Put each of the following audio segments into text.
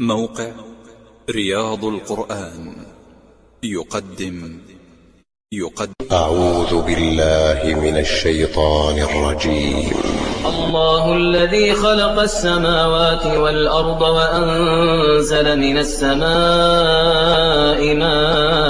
موقع رياض القرآن. يقدم. يقدم. أعوذ بالله من الشيطان الرجيم. الله الذي خلق السماوات والأرض وأنزل من السماء ماء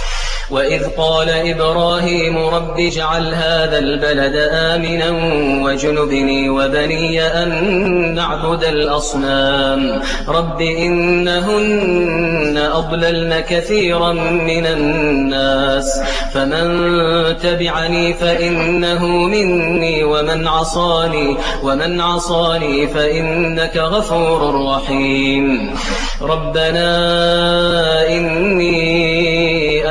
وإذ قال إبراهيم رب اجعل هذا البلد آمنا وجنبني وبني أن نعبد الأصنام. رب إنهن أضللن كثيرا من الناس. فمن تبعني فإنه مني ومن عصاني ومن عصاني فإنك غفور رحيم. ربنا إني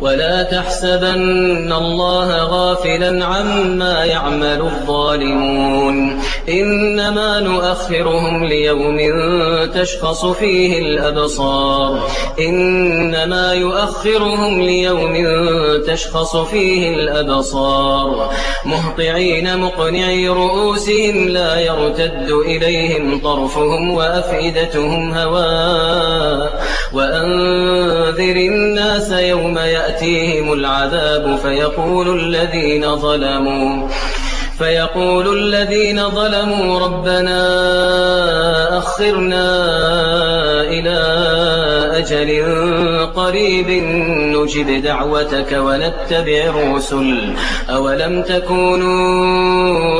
ولا تحسبن الله غافلا عما يعمل الظالمون. إنما نؤخرهم ليوم تشخص فيه الأبصار. إنما يؤخرهم ليوم تشخص فيه الأبصار. مهطعين مقنعي رؤوسهم لا يرتد إليهم طرفهم وأفئدتهم هواء وأنذر الناس يوم يأتيهم العذاب فيقول الذين ظلموا. فيقول الذين ظلموا ربنا أخرنا إلى أجل قريب نجب دعوتك ونتبع الرسل. أولم تكونوا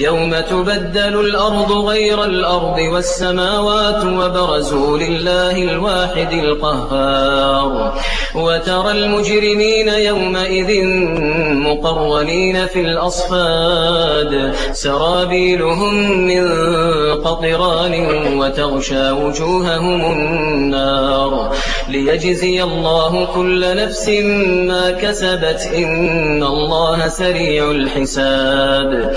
يوم تبدل الأرض غير الأرض والسماوات وبرزوا لله الواحد القهار. وترى المجرمين يومئذ مقرنين في الأصفاد. سرابيلهم من قطران وتغشى وجوههم النار. ليجزي الله كل نفس ما كسبت إن الله سريع الحساب.